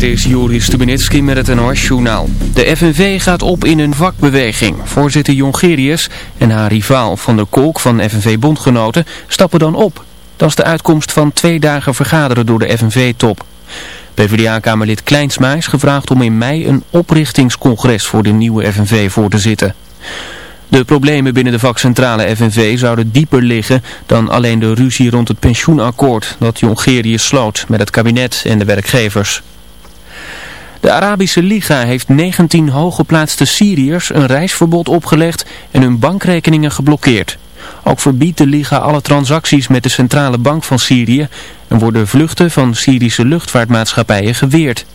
Dit is Juri Stubenitski met het NOS-journaal. De FNV gaat op in een vakbeweging. Voorzitter Jongerius en haar rivaal Van der Kolk van FNV-bondgenoten stappen dan op. Dat is de uitkomst van twee dagen vergaderen door de FNV-top. PvdA-kamerlid Kleinsma is gevraagd om in mei een oprichtingscongres voor de nieuwe FNV voor te zitten. De problemen binnen de vakcentrale FNV zouden dieper liggen dan alleen de ruzie rond het pensioenakkoord dat Jongerius sloot met het kabinet en de werkgevers. De Arabische Liga heeft 19 hooggeplaatste Syriërs een reisverbod opgelegd en hun bankrekeningen geblokkeerd. Ook verbiedt de Liga alle transacties met de centrale bank van Syrië en worden vluchten van Syrische luchtvaartmaatschappijen geweerd.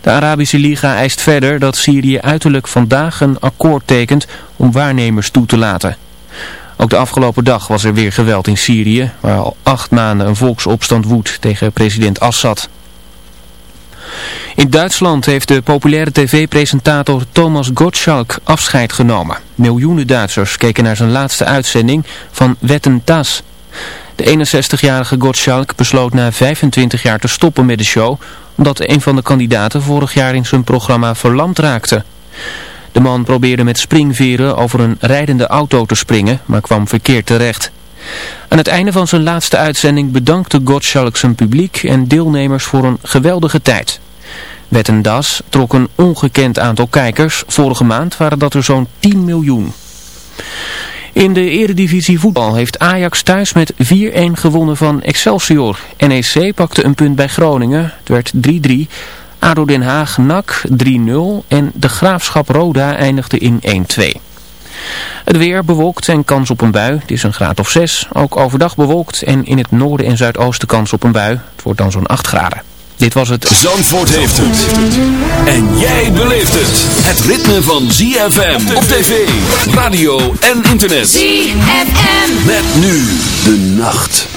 De Arabische Liga eist verder dat Syrië uiterlijk vandaag een akkoord tekent om waarnemers toe te laten. Ook de afgelopen dag was er weer geweld in Syrië, waar al acht maanden een volksopstand woedt tegen president Assad. In Duitsland heeft de populaire tv-presentator Thomas Gottschalk afscheid genomen. Miljoenen Duitsers keken naar zijn laatste uitzending van Wetten Tas. De 61-jarige Gottschalk besloot na 25 jaar te stoppen met de show omdat een van de kandidaten vorig jaar in zijn programma verlamd raakte. De man probeerde met springveren over een rijdende auto te springen, maar kwam verkeerd terecht. Aan het einde van zijn laatste uitzending bedankte Gottschalk zijn publiek en deelnemers voor een geweldige tijd. Wetten Das trok een ongekend aantal kijkers. Vorige maand waren dat er zo'n 10 miljoen. In de eredivisie voetbal heeft Ajax thuis met 4-1 gewonnen van Excelsior. NEC pakte een punt bij Groningen. Het werd 3-3. ADO Den Haag NAC 3-0 en de Graafschap Roda eindigde in 1-2. Het weer bewolkt en kans op een bui. Het is een graad of 6. Ook overdag bewolkt en in het noorden en zuidoosten kans op een bui. Het wordt dan zo'n 8 graden. Dit was het... Zandvoort heeft het. En jij beleeft het. Het ritme van ZFM op tv, radio en internet. ZFM. Met nu de nacht.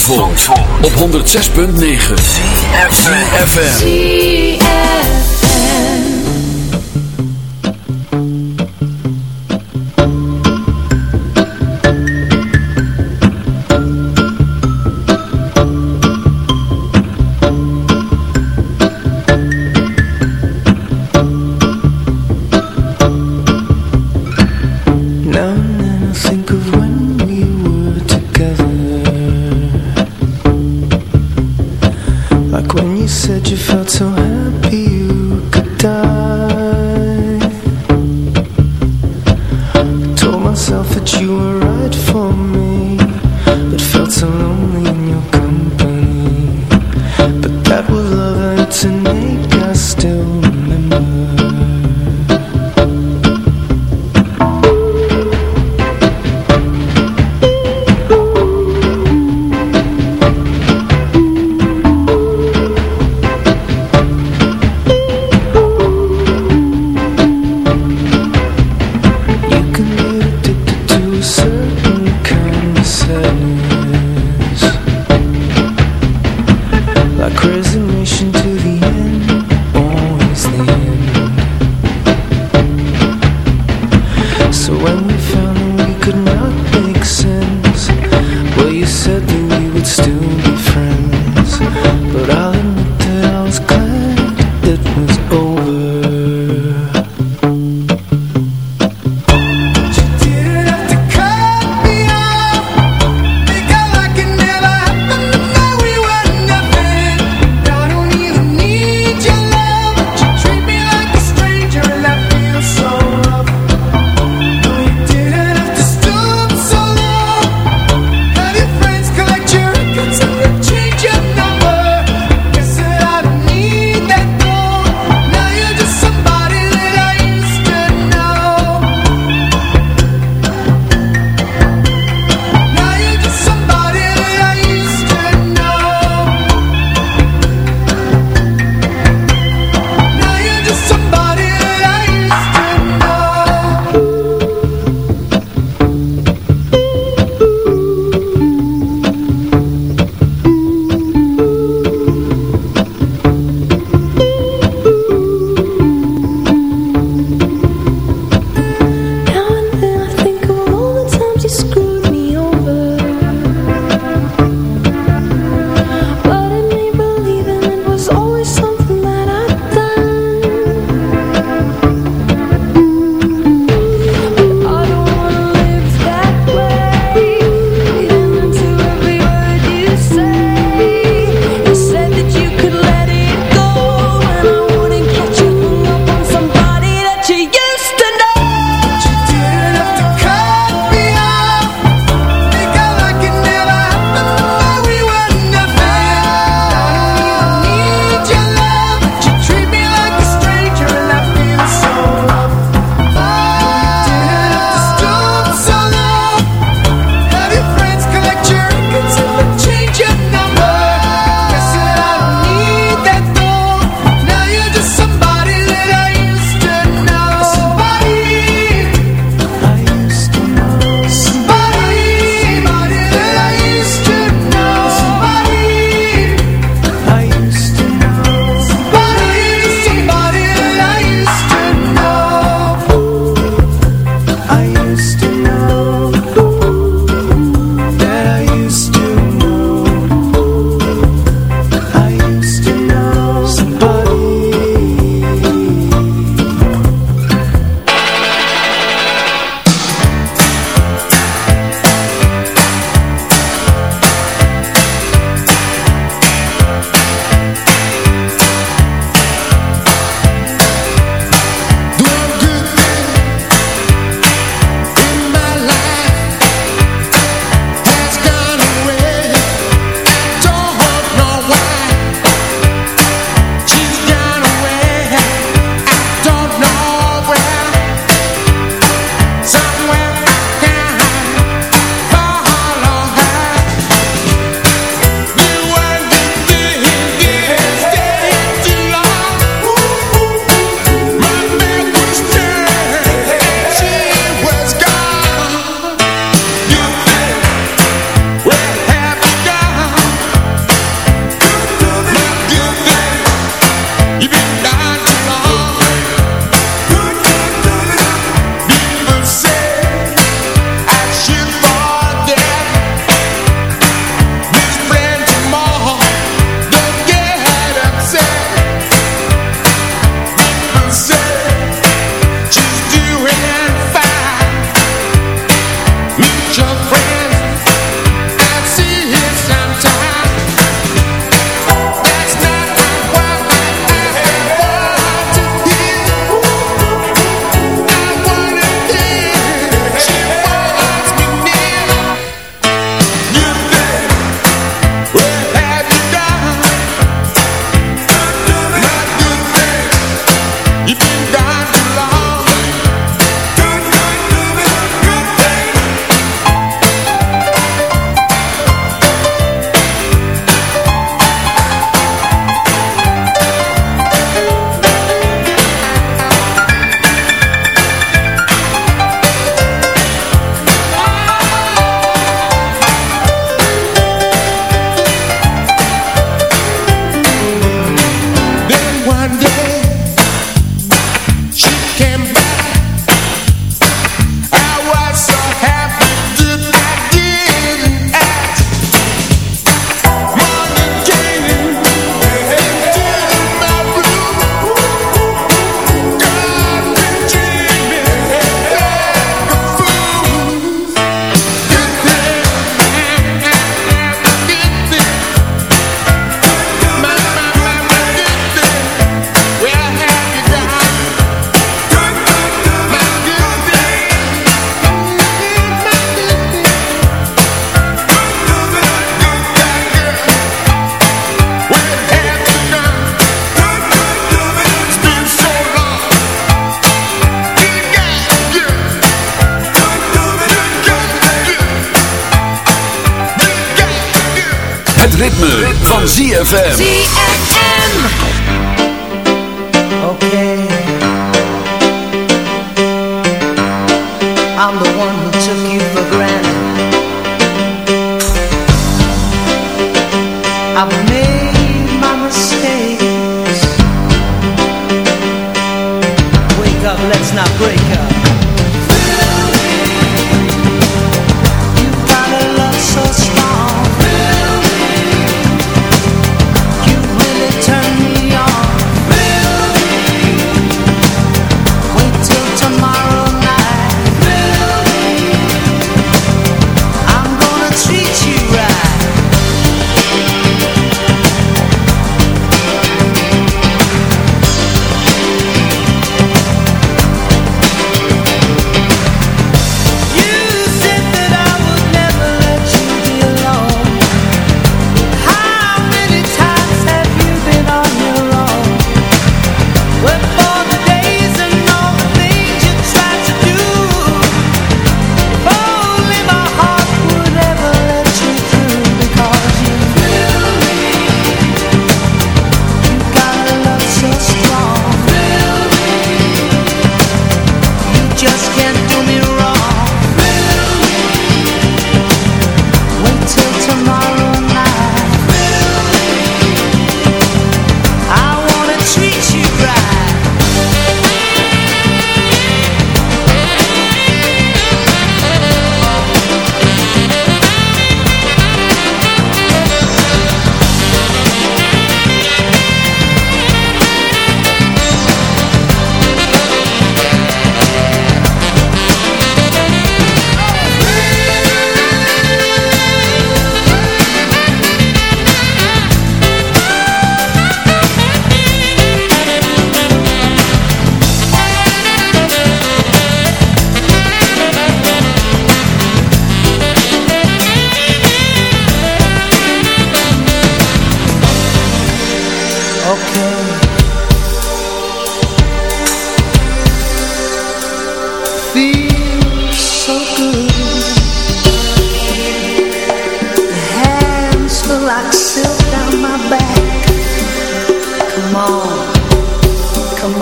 Zandvoort, op 106.9 CFFM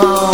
Oh.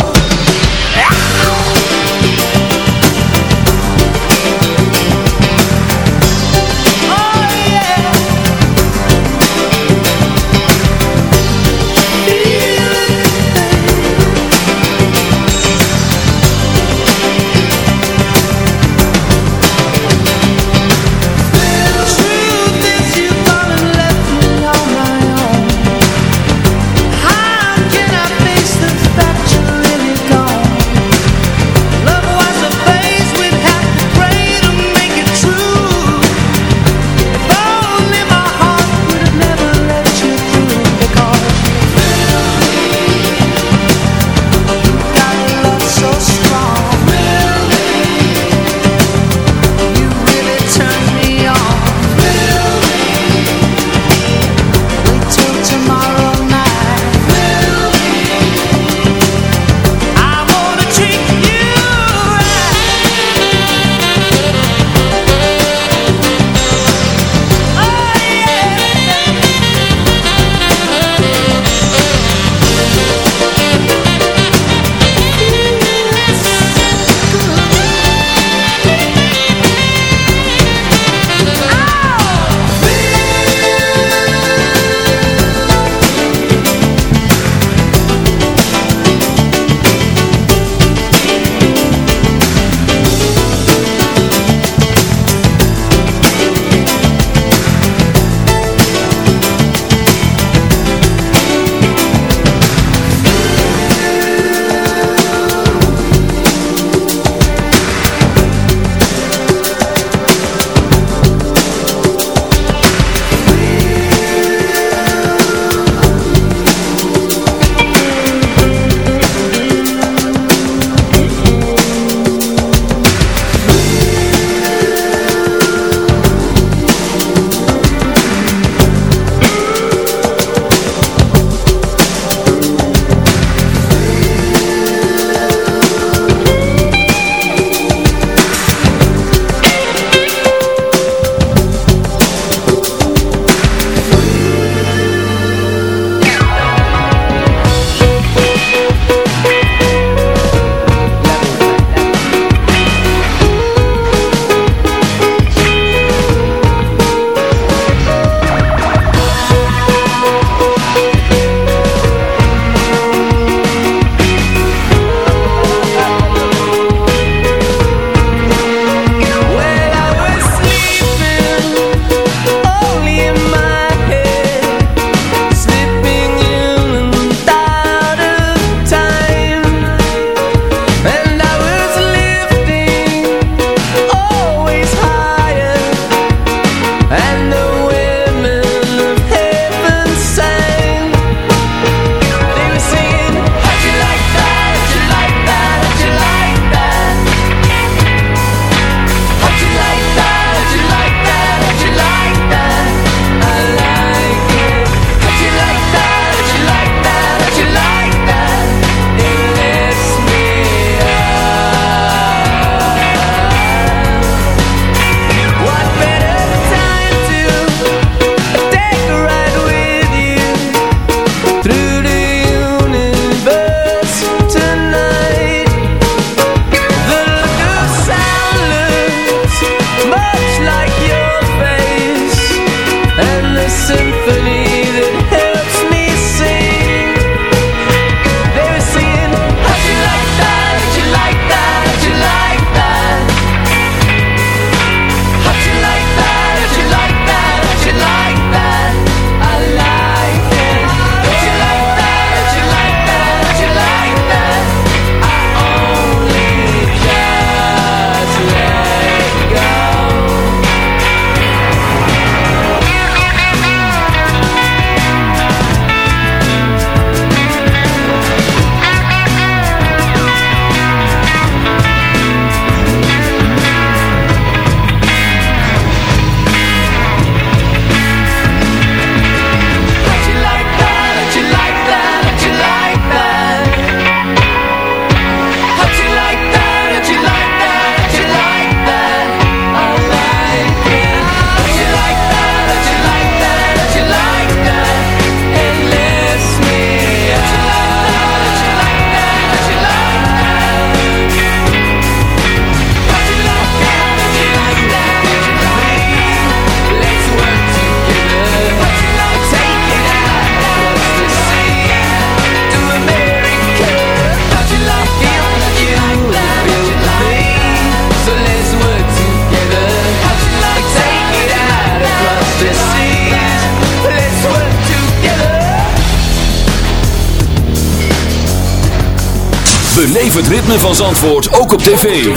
Zie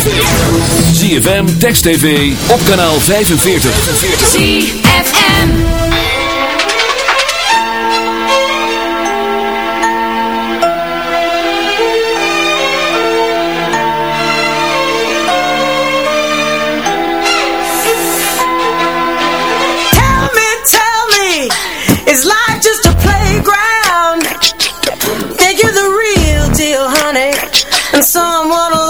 ZFM, Text TV, op kanaal 45. ZFM. Tell me, tell me, is life just a playground? Think you're the real deal, honey, and someone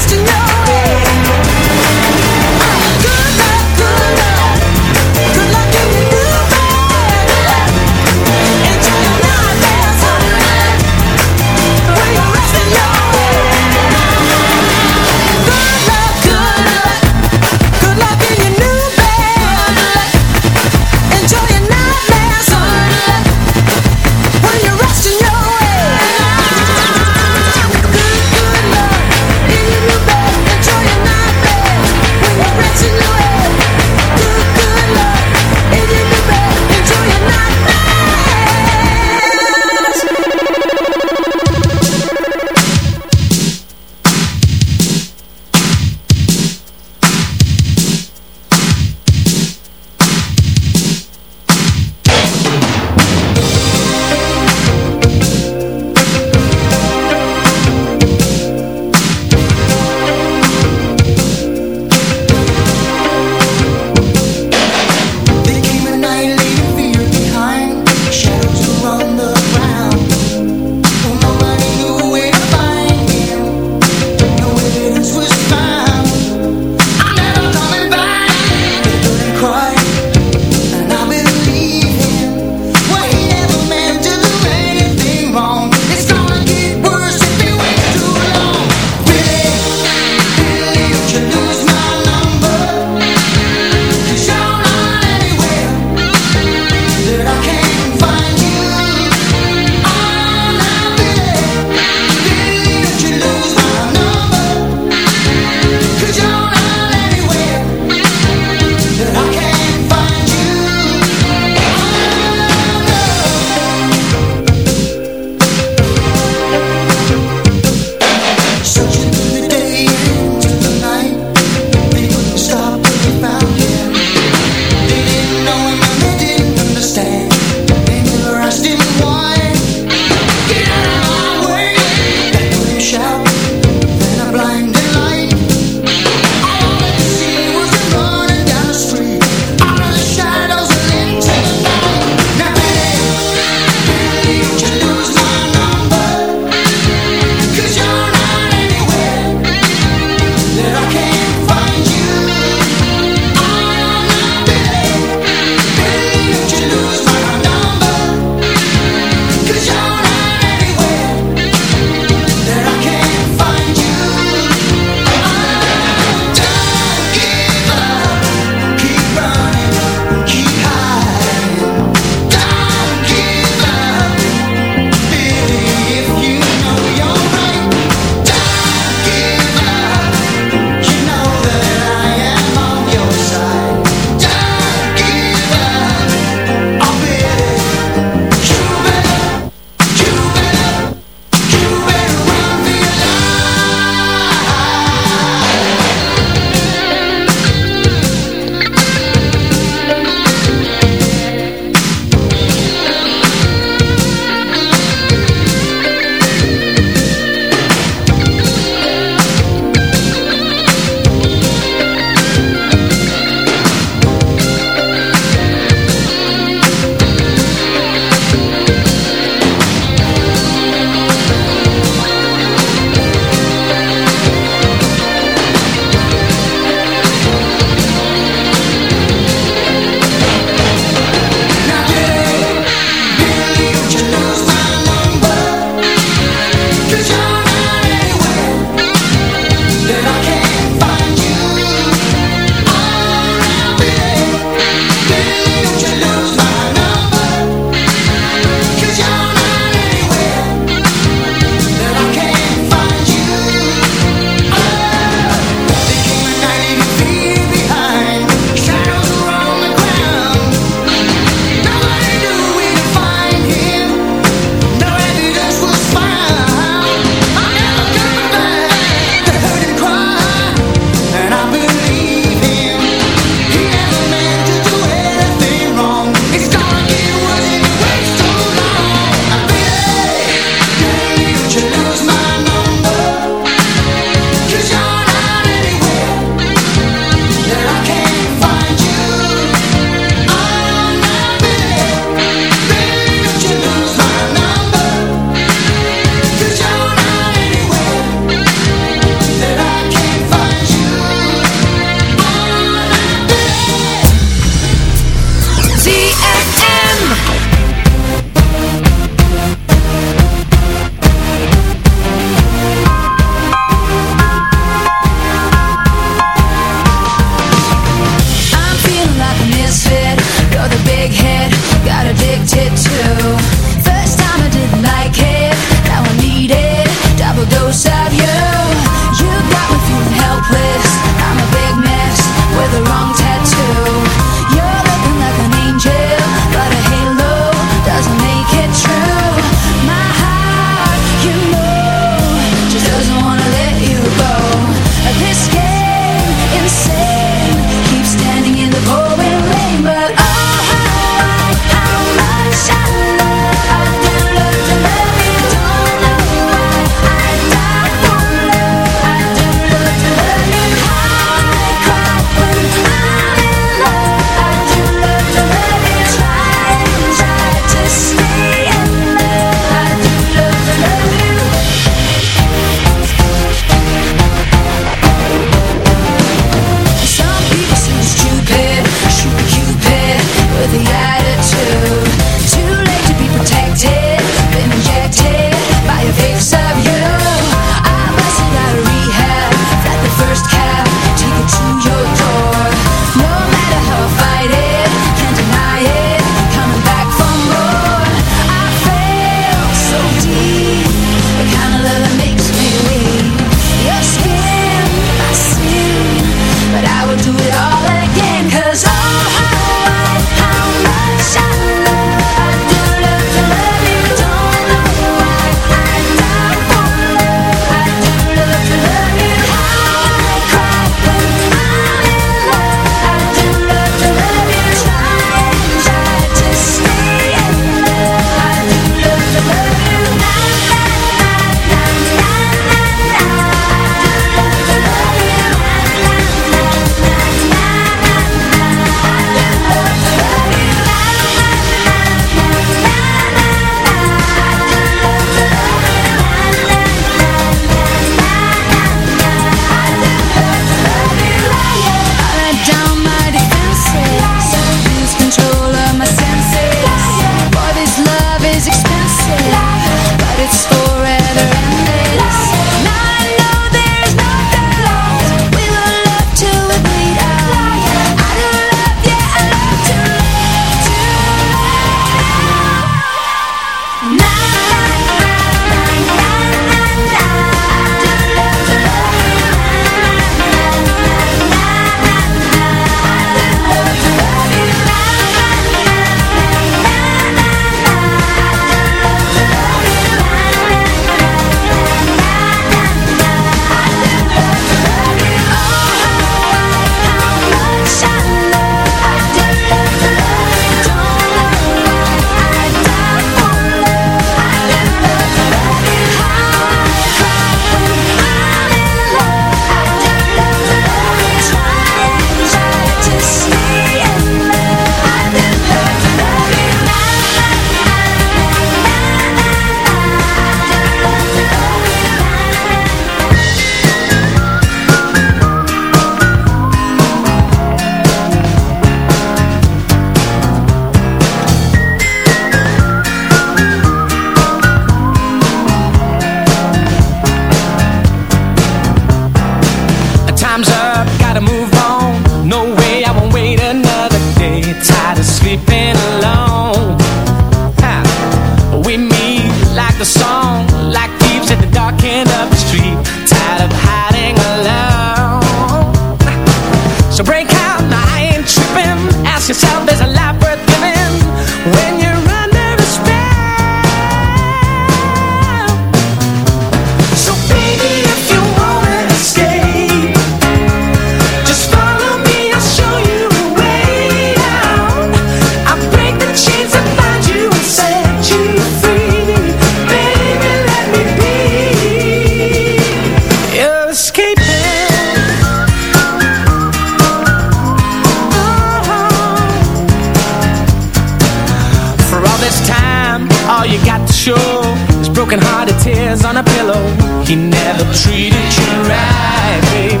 all you got to show is broken hearted tears on a pillow. He never treated you right, babe.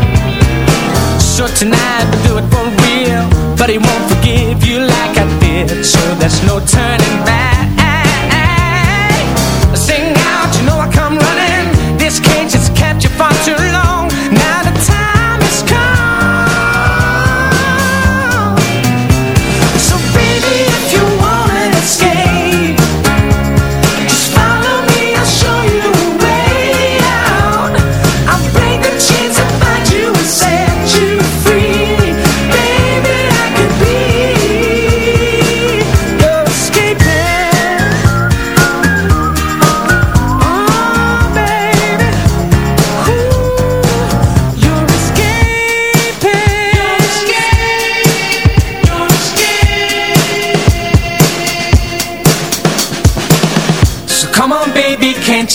So tonight we'll do it for real, but he won't forgive you like I did. So there's no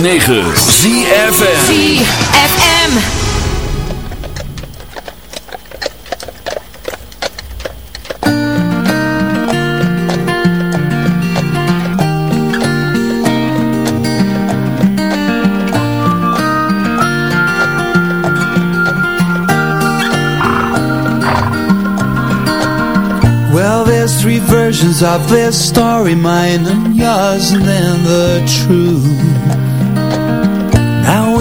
106.9 ZFM ZFM versions of this story, mine and yours, and then the truth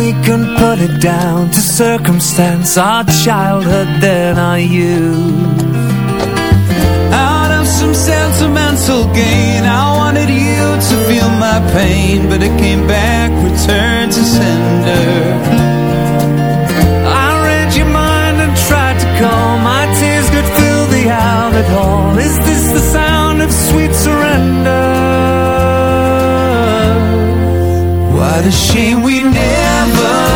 we can put it down to circumstance Our childhood then our youth Out of some sentimental gain I wanted you to feel my pain But it came back, returned to sender I read your mind and tried to Call. My tears could fill the outlet hall Is this the sound of sweet surrender? What a shame we never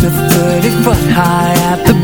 just a 30 foot high at the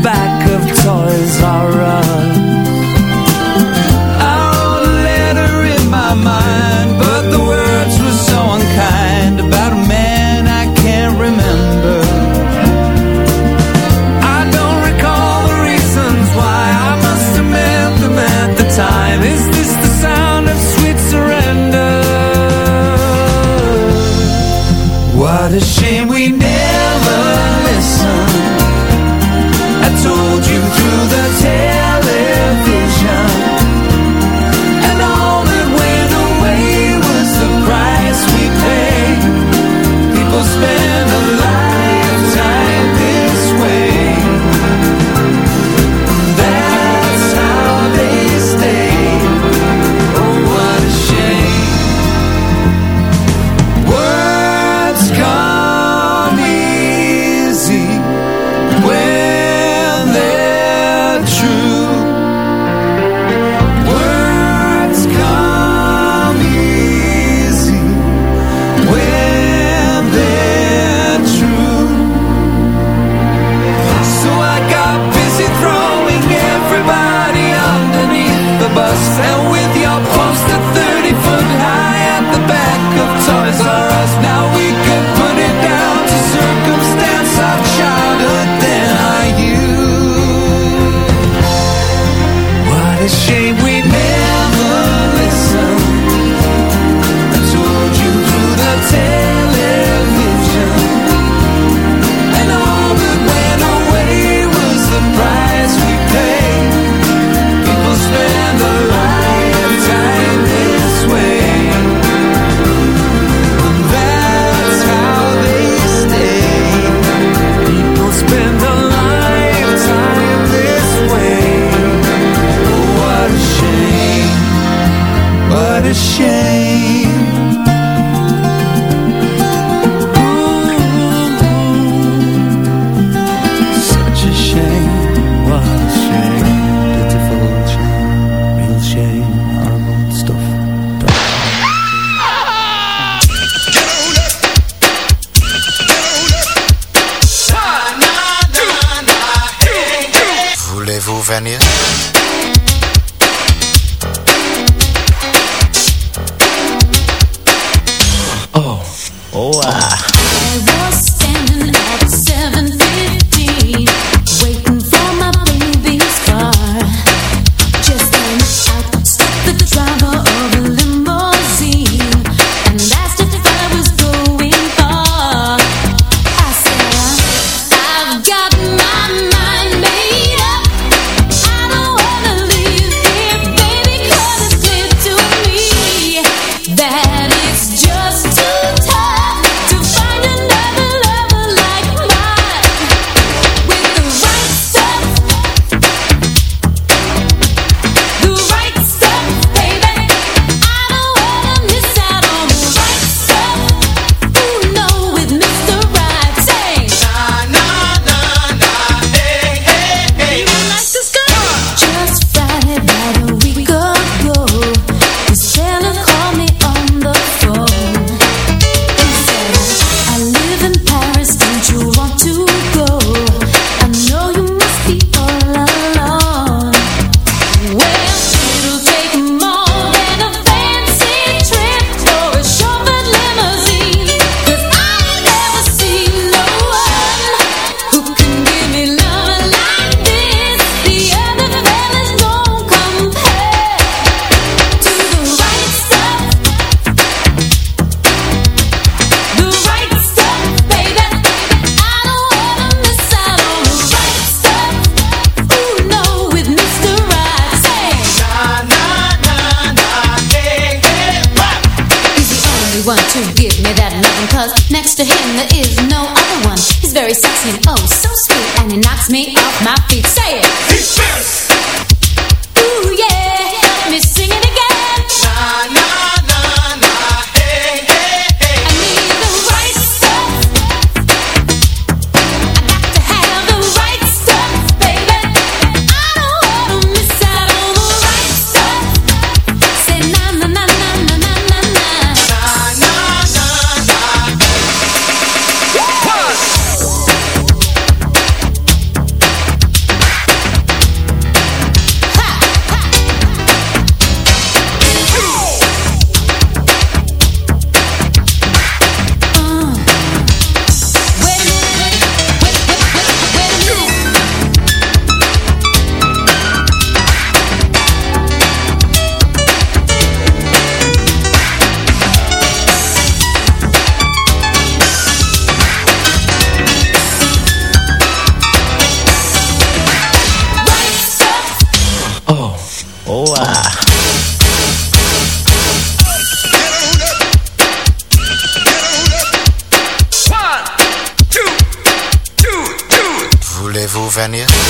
Eslovénia.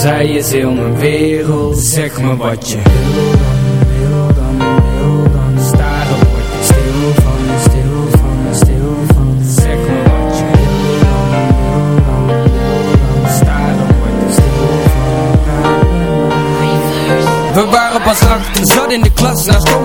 Zij is heel mijn wereld Zeg me wat je wil. Dan, wil dan, wil dan Staren word ik stil van, stil van, stil van. Zeg me wat je wil. Dan, wil dan, wil dan Staren word ik stil van. We waren pas acht, zat in de klas Naast